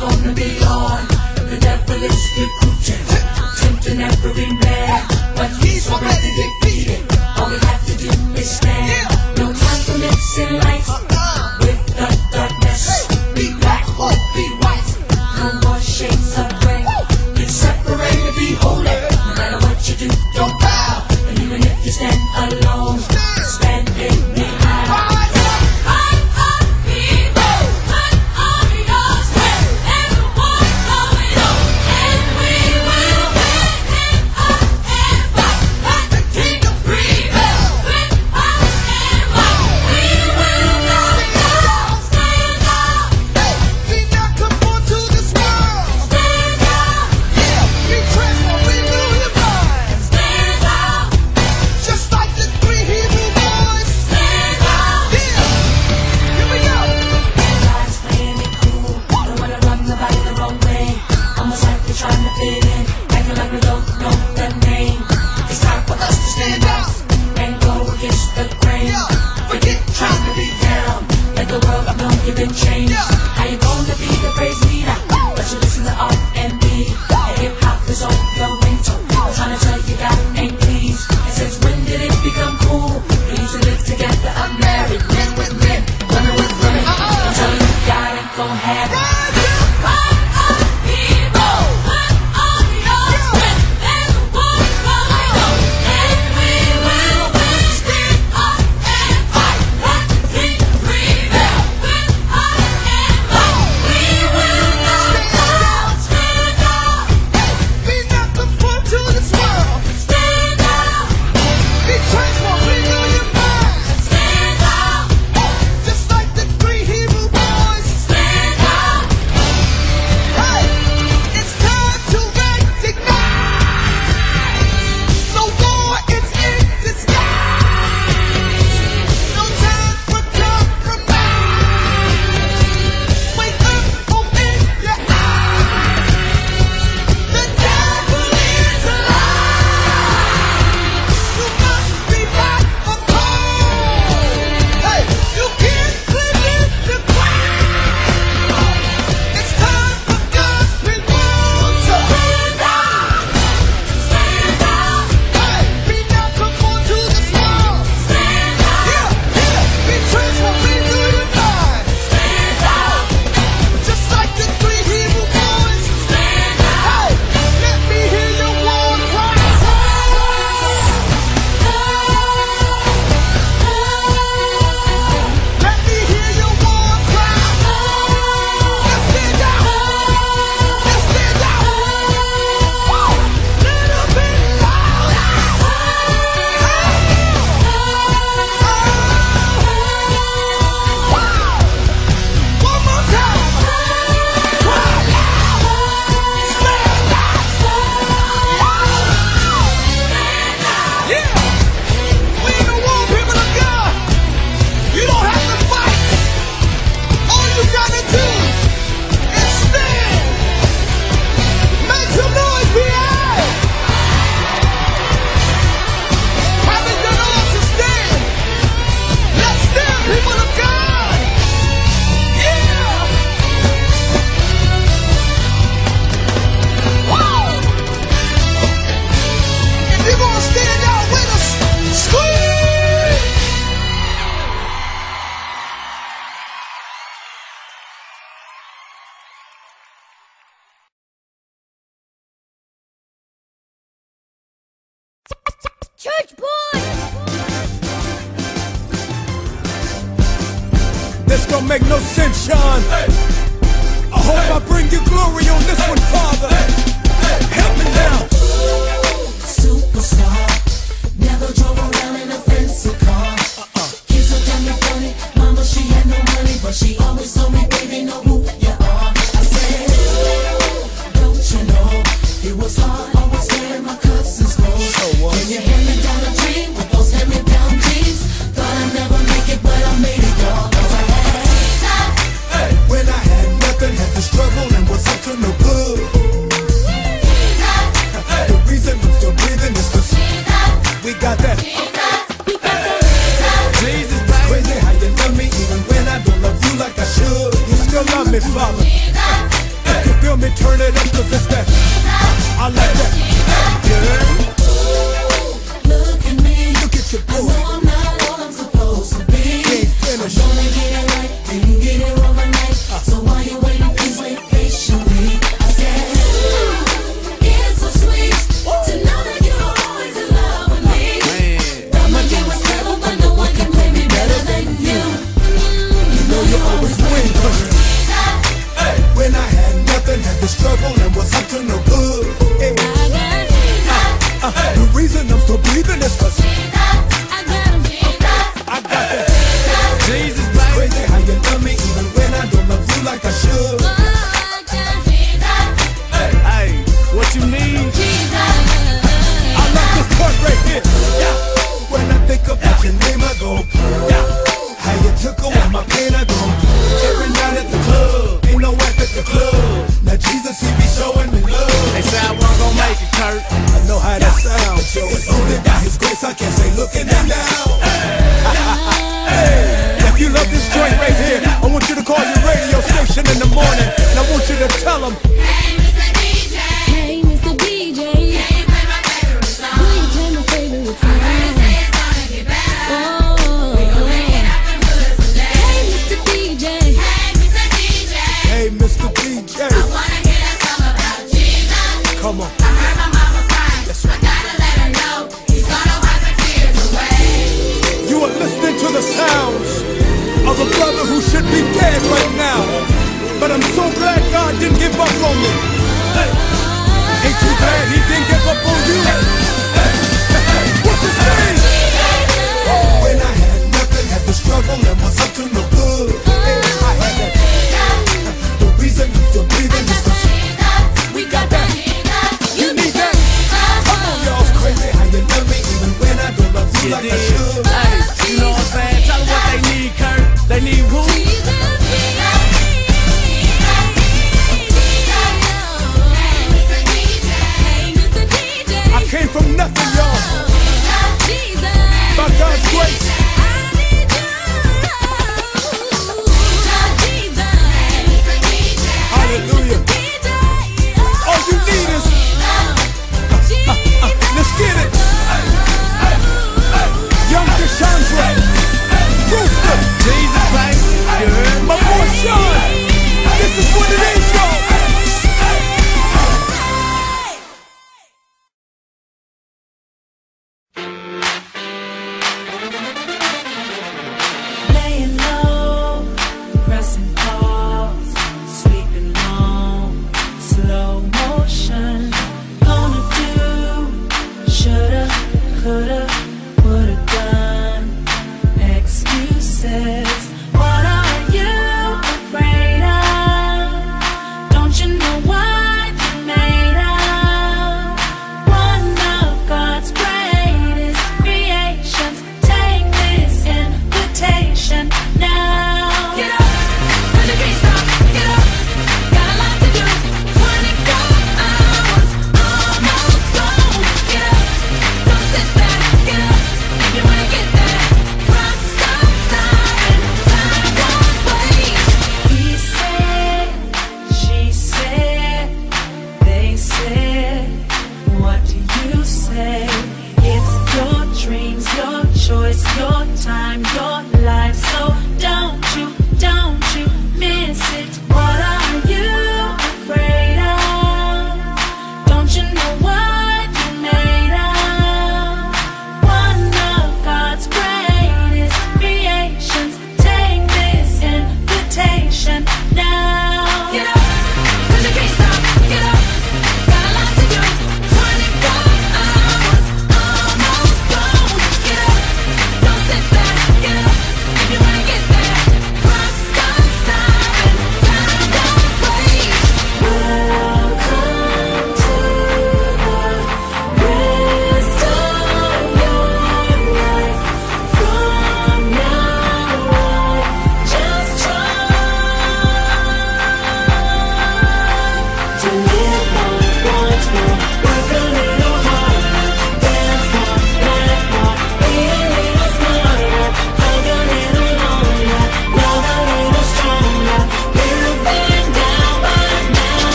gonna be on. The devil is recruiting Tempting every man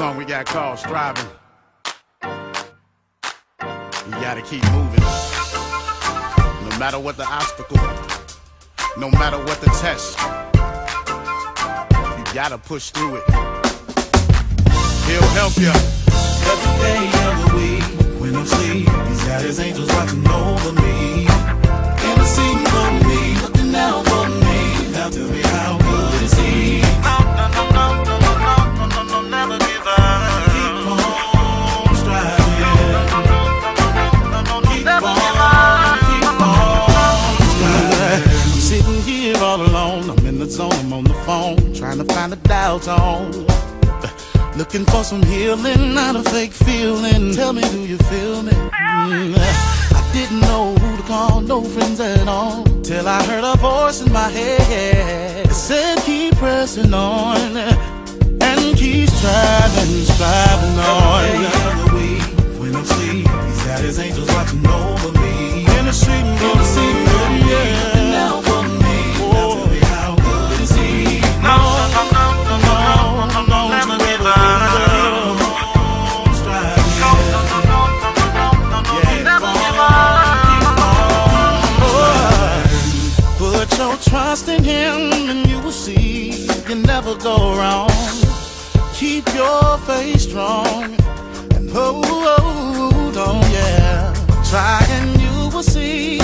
song we got called Striving. You gotta keep moving. No matter what the obstacle, no matter what the test, you gotta push through it. He'll help you. Every day of the week, when I'm sleep, he's got his angels watching over me. And I see from me, looking out for me. Now tell me how good is he? find the doubts on. Looking for some healing, not a fake feeling. Tell me, do you feel me? Mm, I didn't know who to call, no friends at all. Till I heard a voice in my head. It said, keep pressing on. And keep striving, striving on. Every week, when I'm he's got his angels watching over me. In the street, in the street, yeah. him and you will see you can never go wrong. Keep your faith strong and hold on, yeah. Try and you will see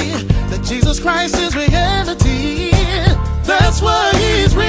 that Jesus Christ is reality. That's why he's real.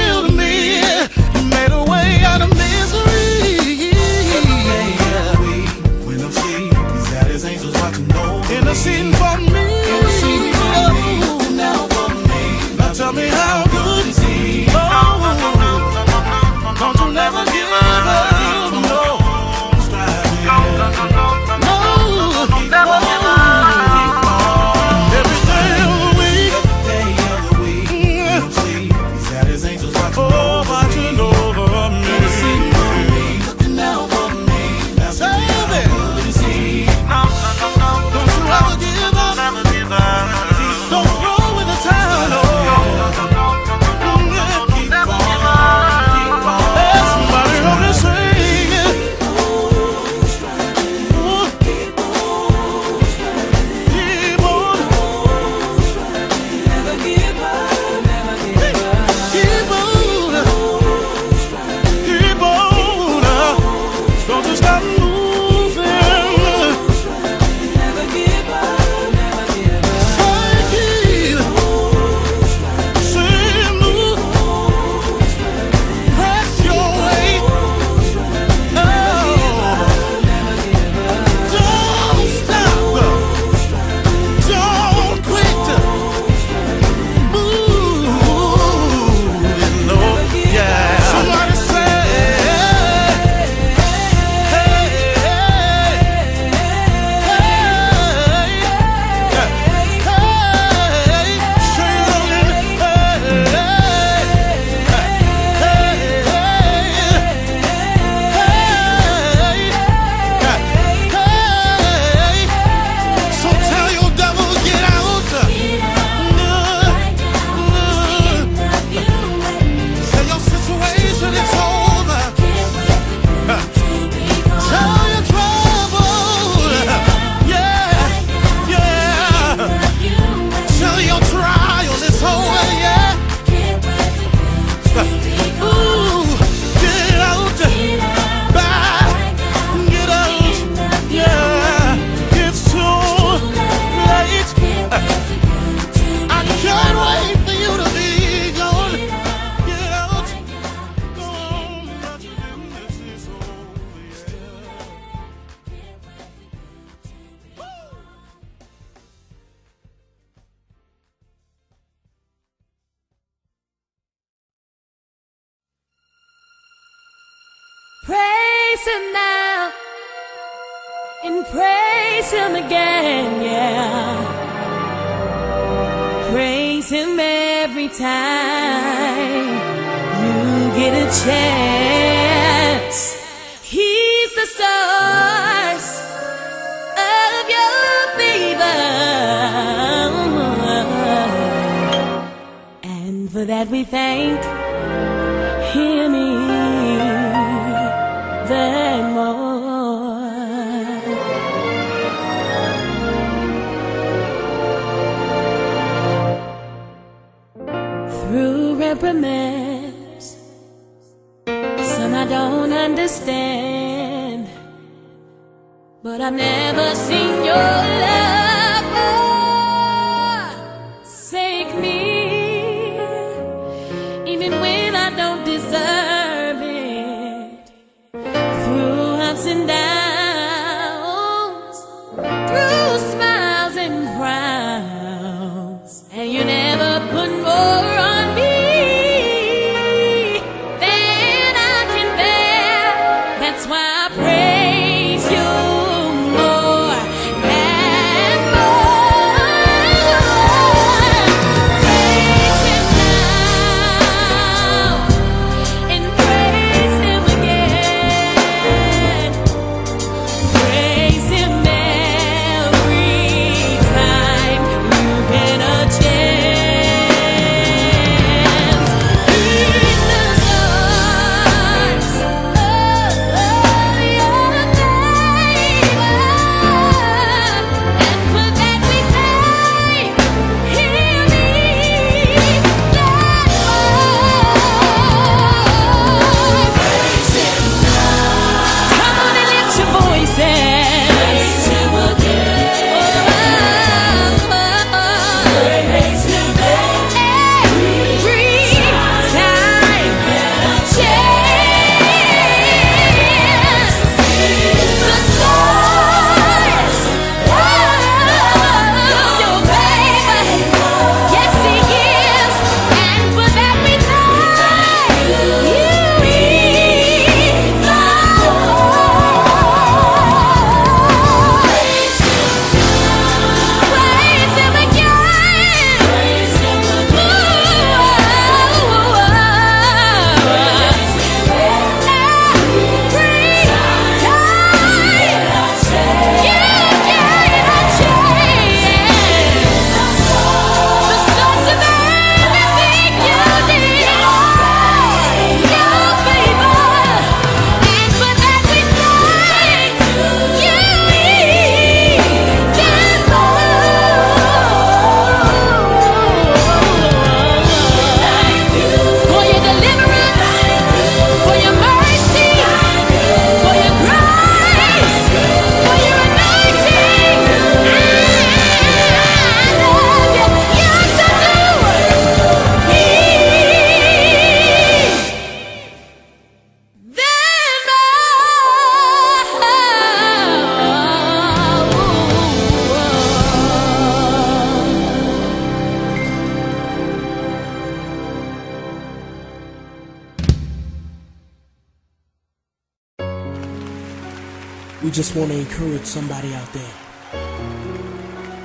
Somebody out there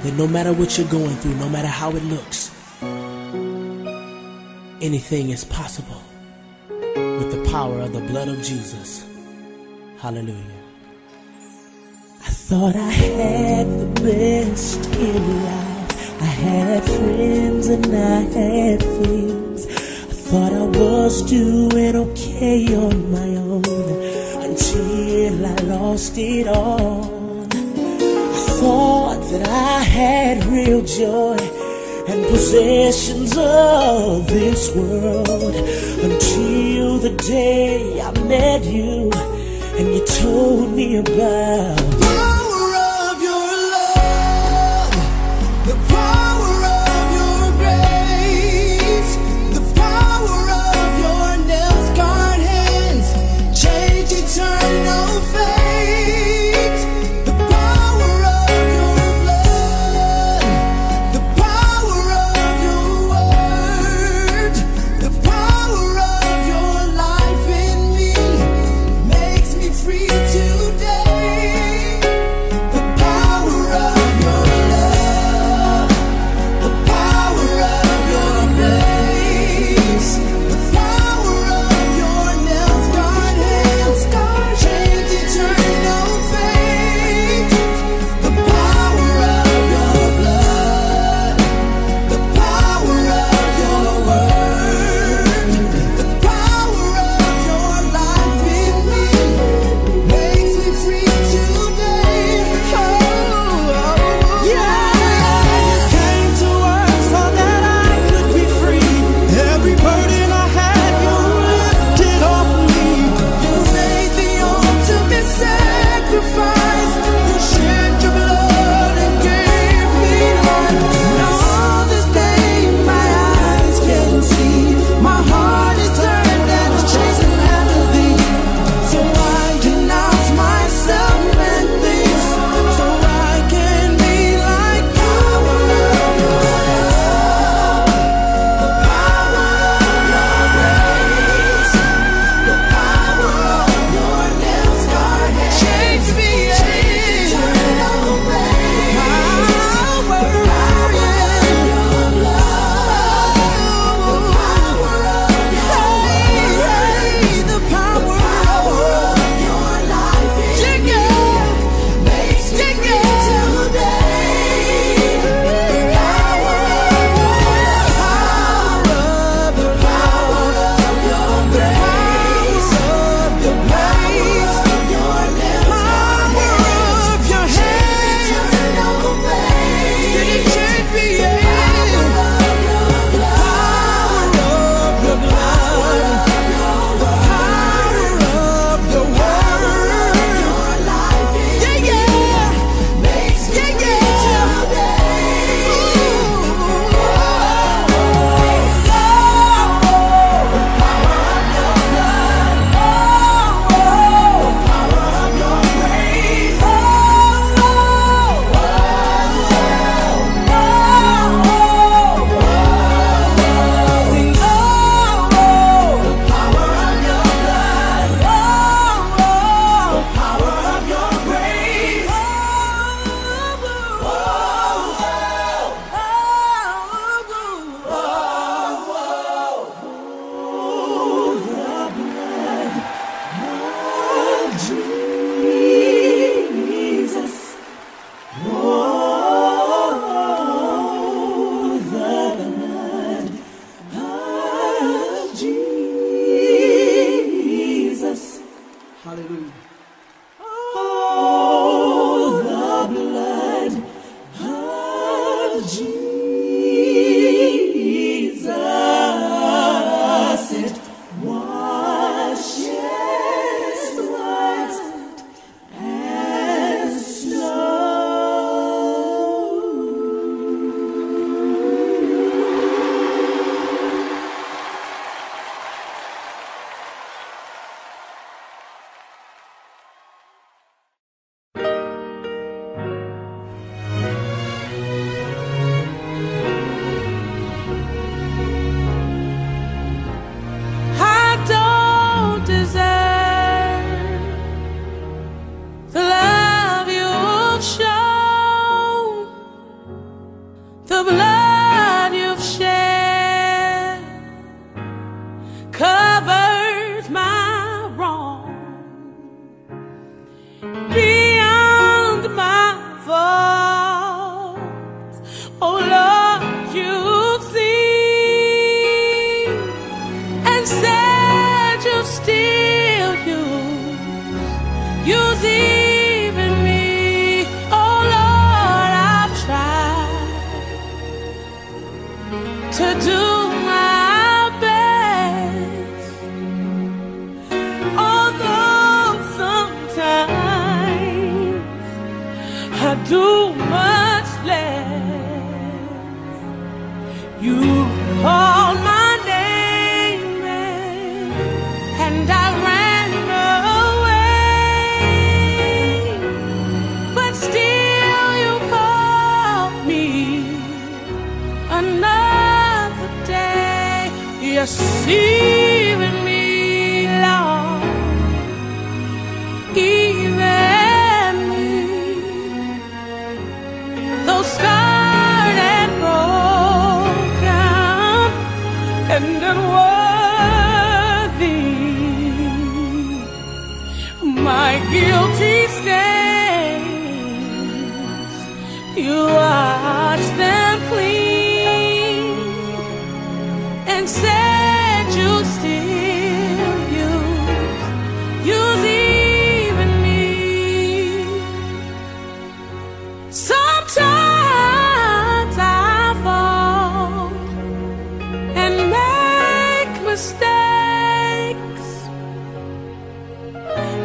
that no matter what you're going through, no matter how it looks, anything is possible with the power of the blood of Jesus. Hallelujah. I thought I had the best in life. I had friends and I had things. I thought I was doing okay on my own until I lost it all. Thought that I had real joy and possessions of this world until the day I met you and you told me about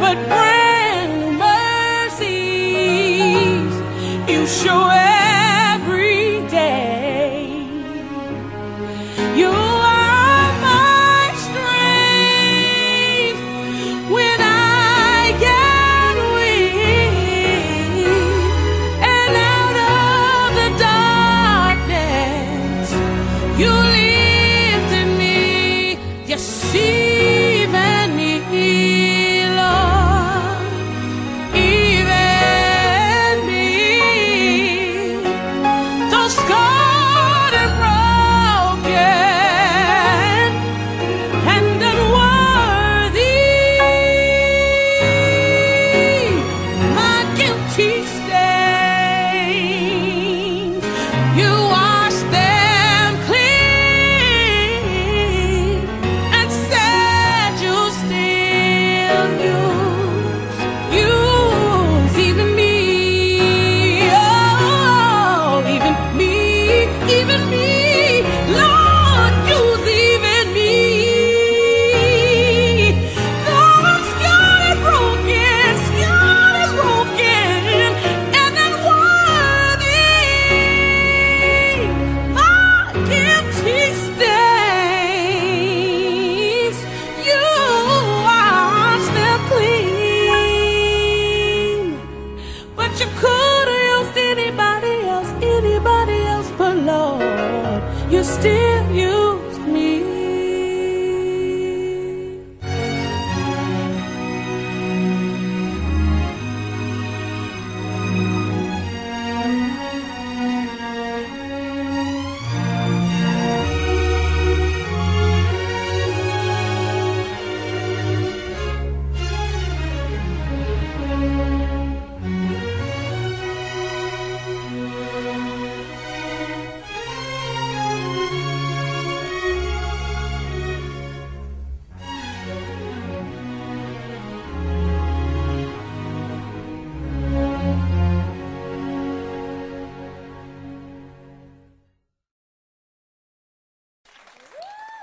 but brand mercies you show.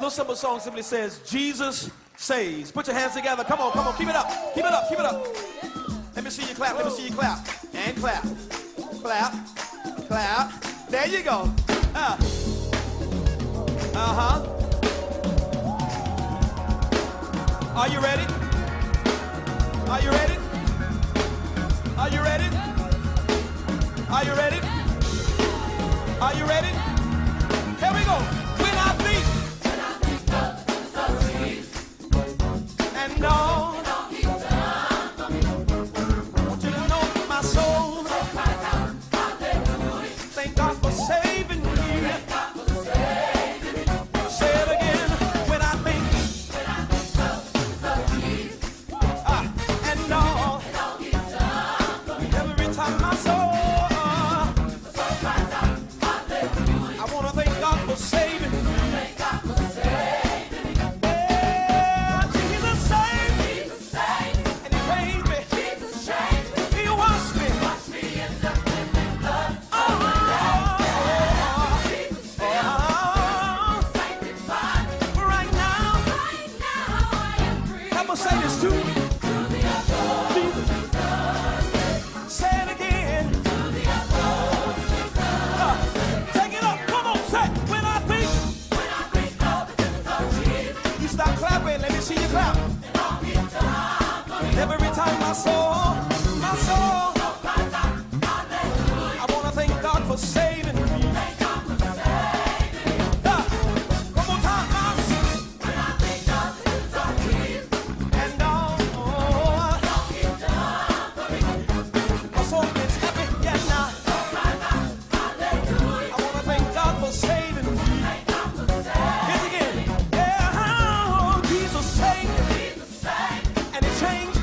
Little simple song simply says, Jesus saves. Put your hands together. Come on, come on. Keep it up. Keep it up. Keep it up. Let me see you clap. Let me see you clap. And clap. Clap. Clap. There you go. Uh huh. Are you ready? Are you ready? Are you ready? Are you ready? Are you ready? Here we go. change.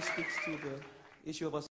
Speaks to the issue of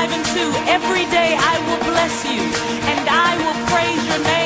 5 and 2. Every day I will bless you and I will praise your name.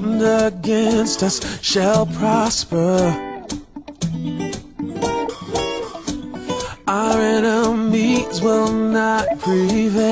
formed against us shall prosper. Our enemies will not prevail.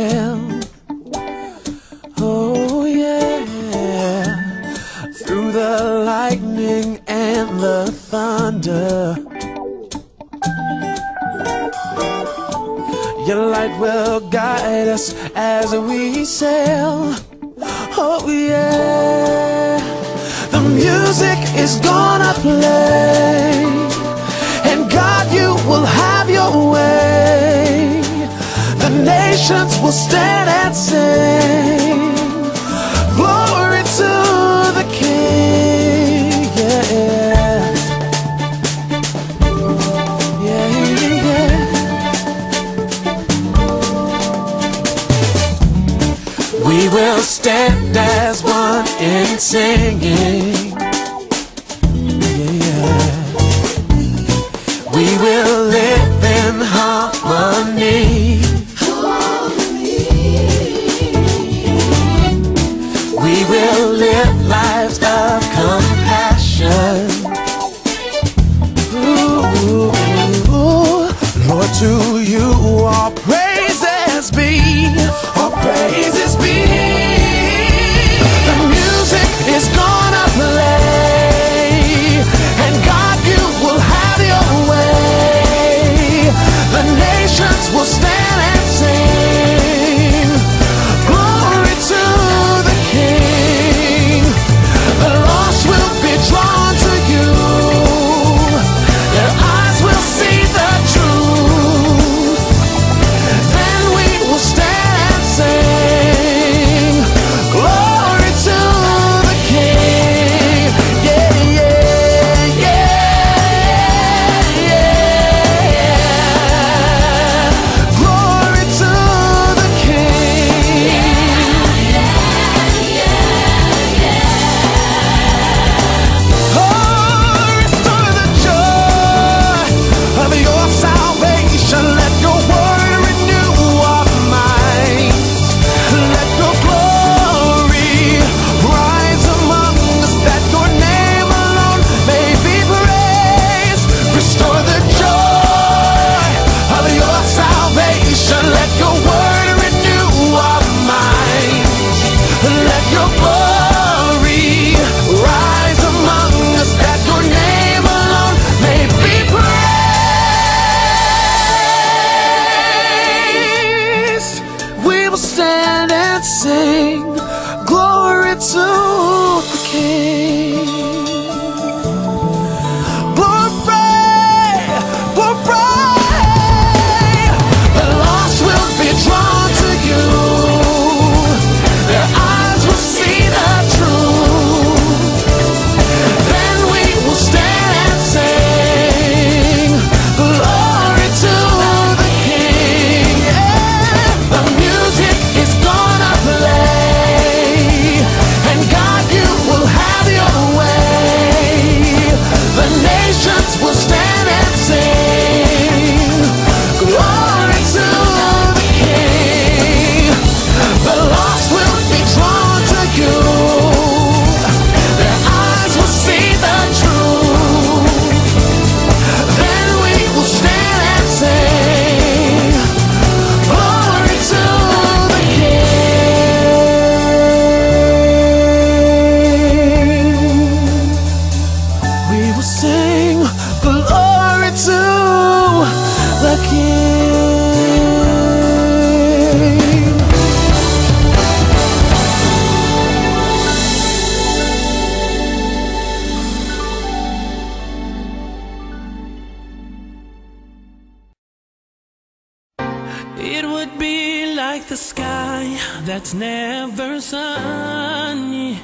It's never sunny.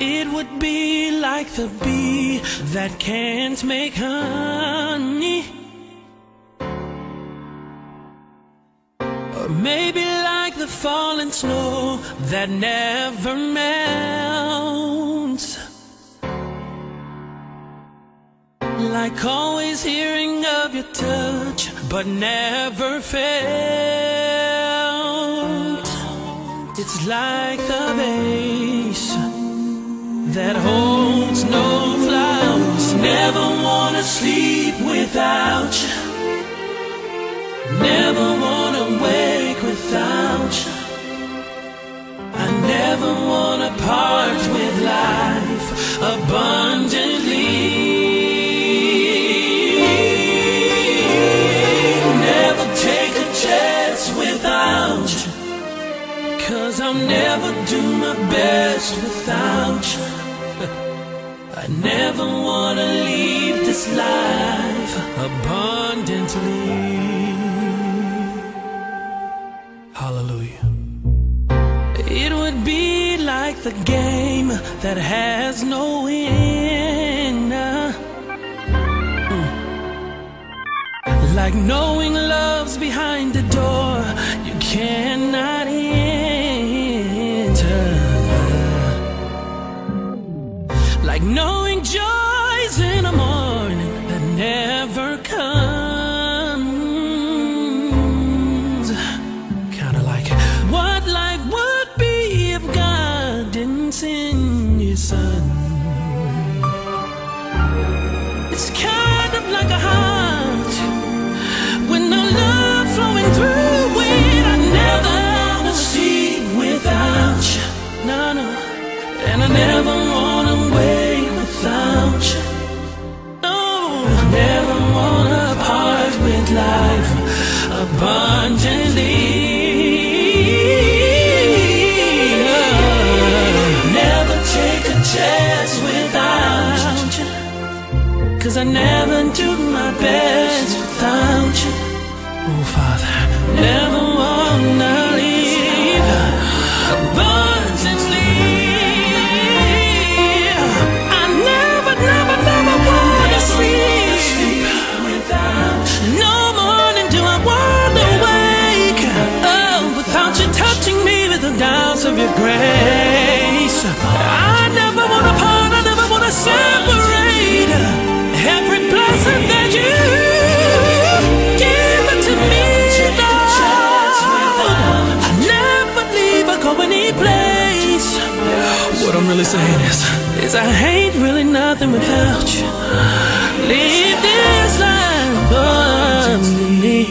It would be like the bee that can't make honey. Or maybe like the falling snow that never melts. Like always hearing of your touch, but never felt. It's like the vase that holds no flowers. Never wanna sleep without you. Never wanna wake without you. I never wanna part with life abundant. Best without you. I never wanna leave this life abundantly. Hallelujah. It would be like the game that has no winner. Mm. Like knowing love's behind the door you cannot best without you. Oh, Father, never wanna leave abundantly. I never, never, never wanna sleep. No morning do I wanna wake up without you touching me with the doubts of your grace. I never wanna part, I never wanna separate What I'm really saying is, is I ain't really nothing without you. Leave this life abundantly,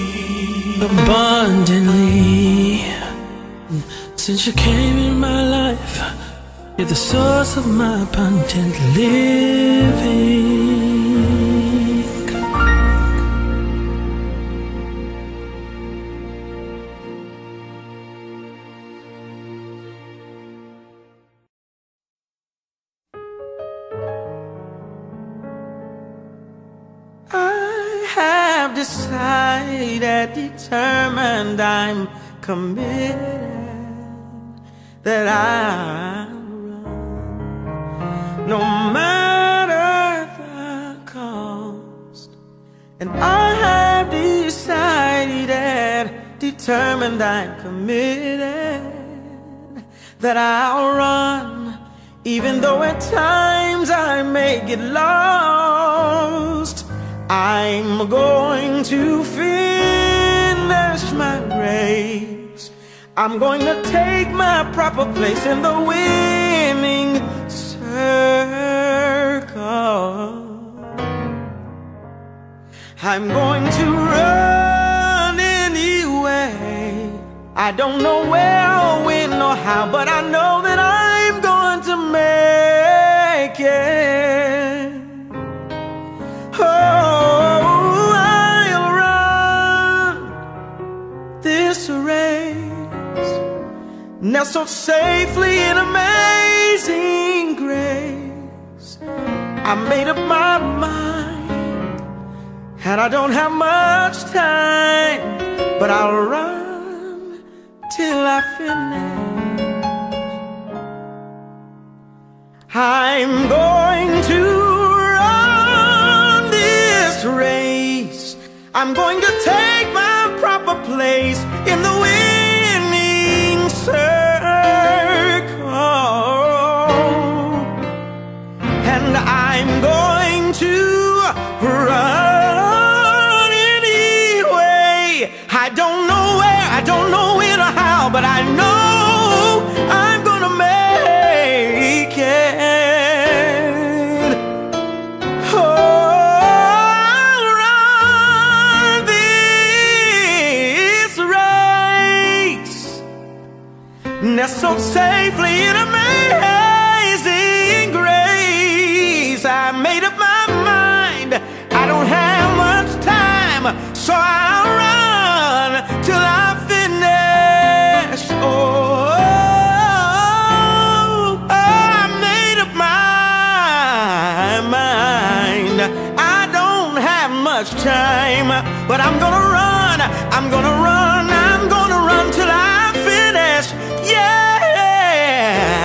abundantly. Since you came in my life, you're the source of my abundant living. Committed that I'll run no matter the cost. And I have decided, and determined, I'm committed that I'll run, even though at times I may get lost. I'm going to finish I'm going to take my proper place in the winning circle. I'm going to run anyway. I don't know where or when or how, but I know that I'm going to make it. Nestled safely in amazing grace. I made up my mind, and I don't have much time, but I'll run till I finish. I'm going to run this race. I'm going to take my proper place in the winning I don't know where, I don't know when or how, but I know I'm gonna make it. All run this race, nestled safely in. But I'm gonna run, I'm gonna run, I'm gonna run till I finish. Yeah,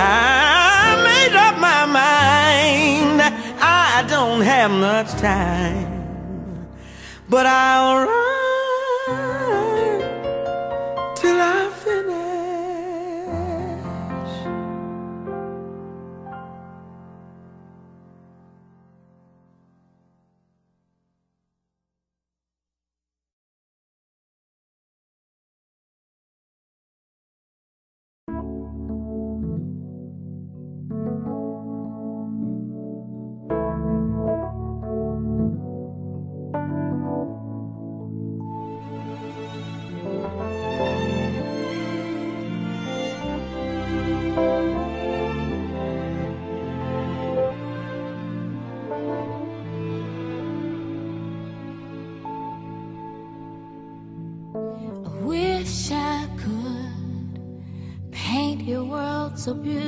I made up my mind. I don't have much time, but I'll run. 走遍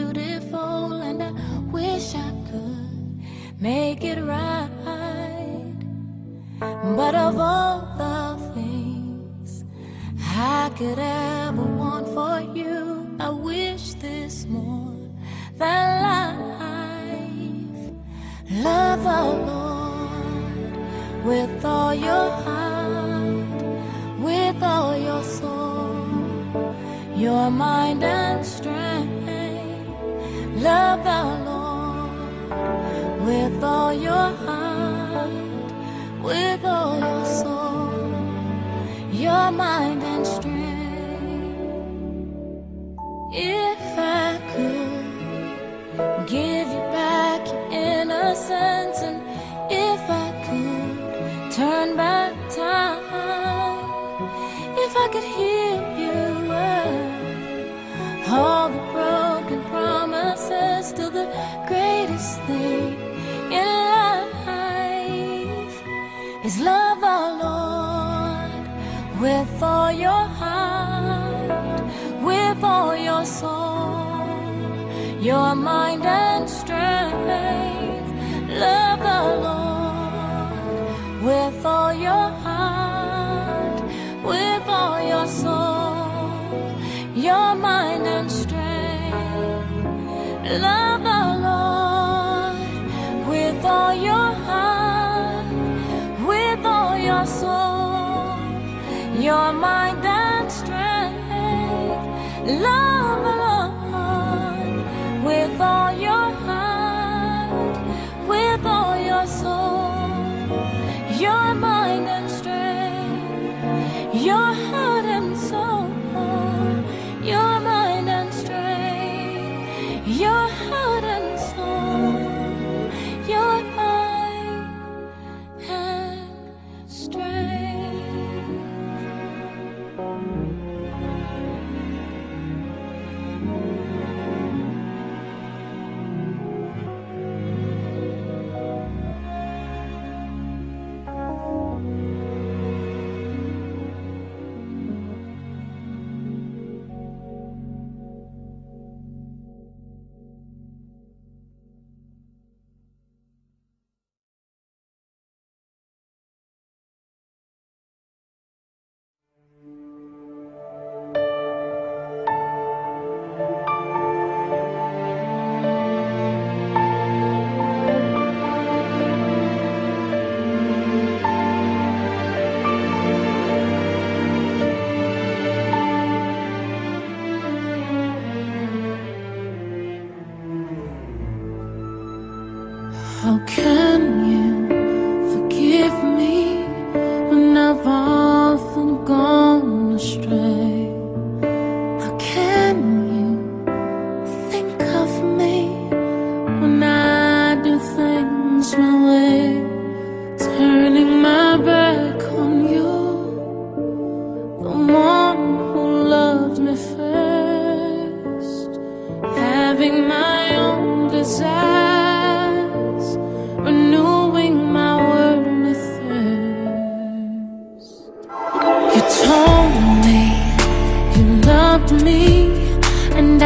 love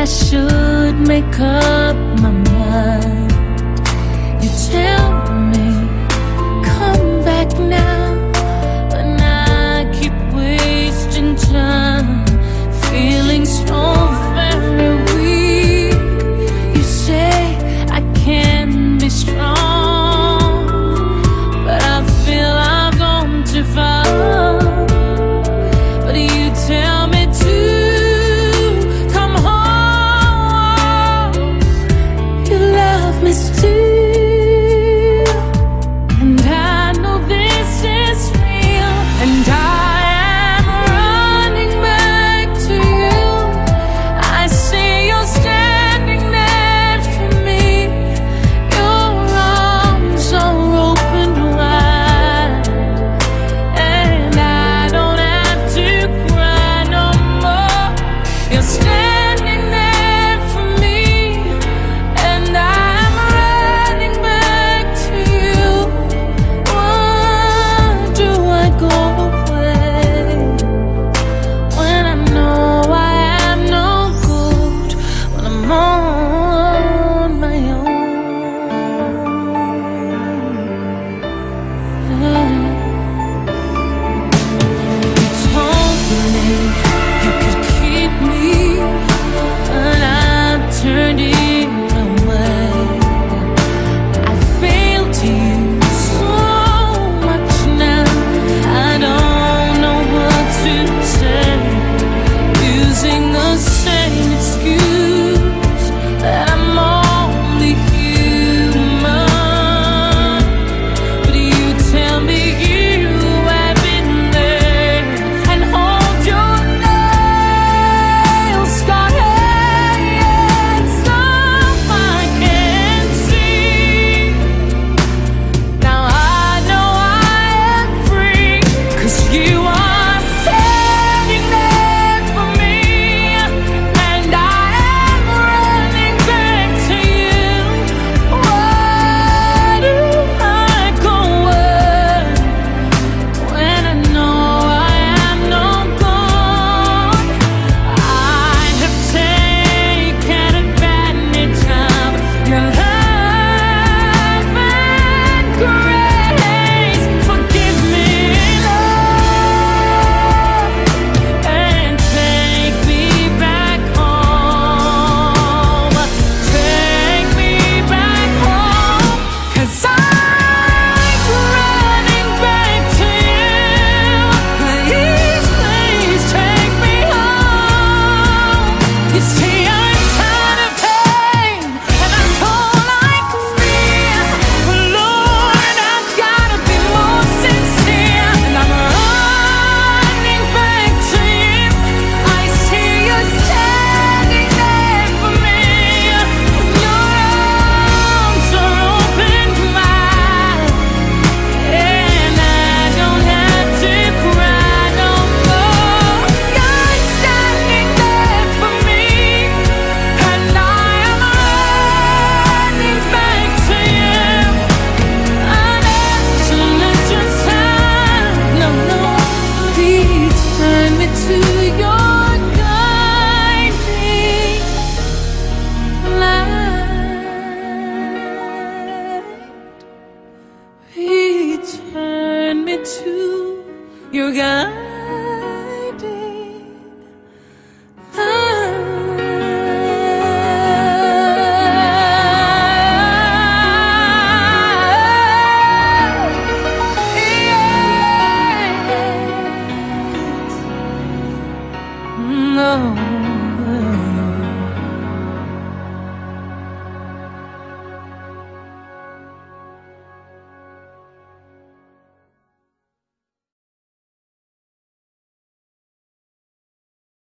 I should make up my mind. You tell